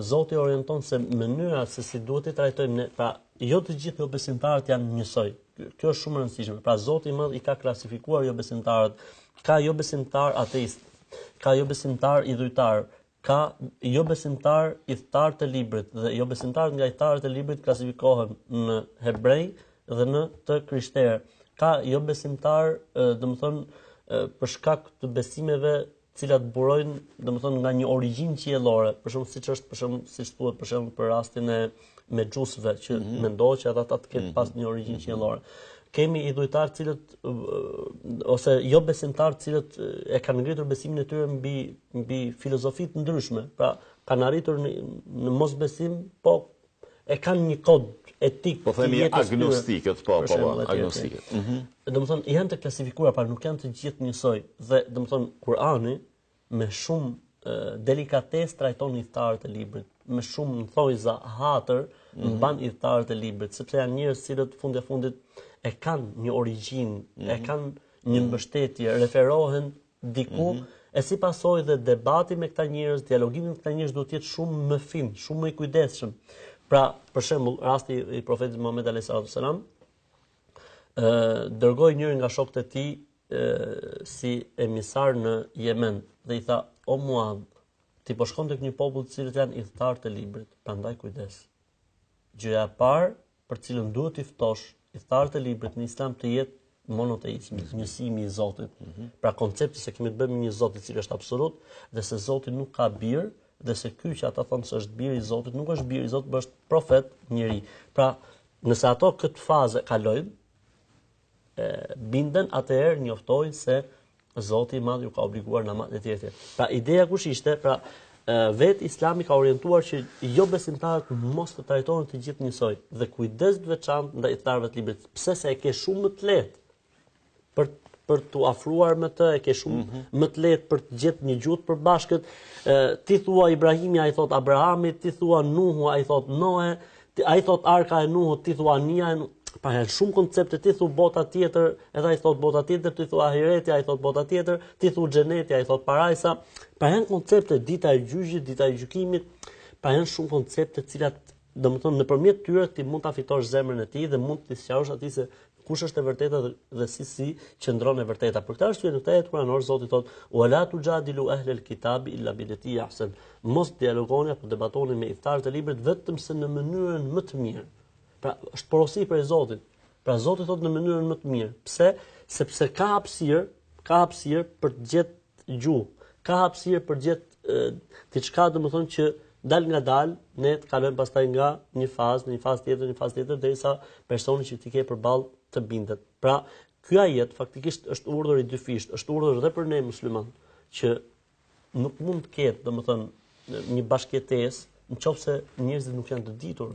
Zoti orienton se mënyra se si duhet t'i trajtojmë ne, pra jo të gjithë jobesimtarët janë njësoj. Kjo është shumë e rëndësishme. Pra Zoti i Madh i ka klasifikuar jobesimtarët. Ka jobesimtarë ateistë, ka jobesimtarë idhujtarë, Ka jobesimtarë ithtarë të Librit dhe jobesimtarët nga ithtarët e Librit klasifikohen në hebrej dhe në të krishterë. Ka jobesimtarë, domethënë, për shkak të besimeve të cilat burojnë, domethënë nga një origjinë qiellore, për shembull siç është për shembull siç thuhet për shembull për rastin e mexhusëve që mm -hmm. mendohet që edhe ata ta kenë mm -hmm. pas një origjinë mm -hmm. qiellore. Kemi idhujtarë të cilët ose jobesimtarë të cilët e kanë ngritur besimin e tyre mbi mbi filozofi të ndryshme. Pra, kanë arritur në, në mosbesim, po e kanë një kod etik po themi agnostikët, po po, po agnostikët. Ëh. Mm -hmm. Domethënë janë të klasifikuar, por nuk janë të gjithë njësoj dhe domethënë Kurani me shumë delikatesë trajton ithtarët e librit, me shumë në thonjëza hatër mm -hmm. mban ithtarët e librit, sepse janë njerëz të cilët në fund e fundit e kanë një origjinë, mm -hmm. e mhm. kanë një mhm. mbështetje, referohen diku, mm -hmm. e si pasojë dhe debati me këta njerëz, dialogimi me këta njerëz do të jetë shumë më fin, shumë më i kujdesshëm. Pra, për shembull, rasti i profetit Muhamed a.s. dërgoi njërin nga shokët e tij si emisar në Jemen dhe i tha o Muad, ti po shkon tek një popull të cilët janë ithtarë të librit, prandaj kujdes. Gjëja e parë për të cilën duhet t'i ftosh ithtarët e librit në Islam të jetë monoteizmi, njësimi i Zotit. Mm -hmm. Pra koncepti se kemi të bëjmë me një Zot i cili është absolut dhe se Zoti nuk ka bir dhe se ky që ata thonë se është bir i Zotit nuk është bir i Zotit, por është profet njeri. Pra, nëse ata këtë fazë e kalojnë, e binden, atëherë njoftoji se Zoti i Madh u ka obliguar namaz e tjerë. Pra ideja kush ishte, pra vetë Islami ka orientuar që jobesimtarët mos të trajtohen të gjithë njësoj dhe kujdes të veçantë ndaj ithtarëve të librit. Pse se e ke shumë më të lehtë për për t'u afruar me të, e ke shumë mm -hmm. më të lehtë për të gjetë një gjuhë të përbashkët. Ti thua Ibrahimi, ai thotë Abrahami, ti thua Nuhu, ai thotë Noe, Ti ai thotë arka e Nuhut ti thua anija e pra janë shumë koncepte ti thua bota tjetër edhe ai thotë bota tjetër ti thua ahireti ai thotë bota tjetër ti thua xheneti ai thotë parajsa pra janë koncepte dita e gjyqit dita e gjykimit pra janë shumë koncepte të cilat domethënë nëpërmjet tyre ti mund ta fitosh zemrën e tij dhe mund t'i sqarosh atij se kush është e vërteta dhe si si qëndron e vërteta. Për këtë arsye në këtë ajet kuranor Zoti thotë: "Wa la tujadilu ahla al-kitab illa billati hiya ahsan." Mos dialogoni apo debatoni me ithtarët e librit vetëm se në mënyrën më të mirë. Pra, është porosi prej Zotit. Pra Zoti thotë në mënyrën më të mirë. Pse? Sepse ka hapësirë, ka hapësirë për të gjetë gjuhë, ka hapësirë për të gjetë diçka domethënë që dalëngadalë ne të kalojmë pastaj nga një fazë në një fazë tjetër, një fazë tjetër derisa personi që ti ke përballë të bindet. Pra, ky ajet faktikisht është urdhër i dyfishtë, është urdhër dhe për ne muslimanë që nuk mund të ketë, domethënë, një bashkëjetesë nëse njerëzit nuk janë të ditur.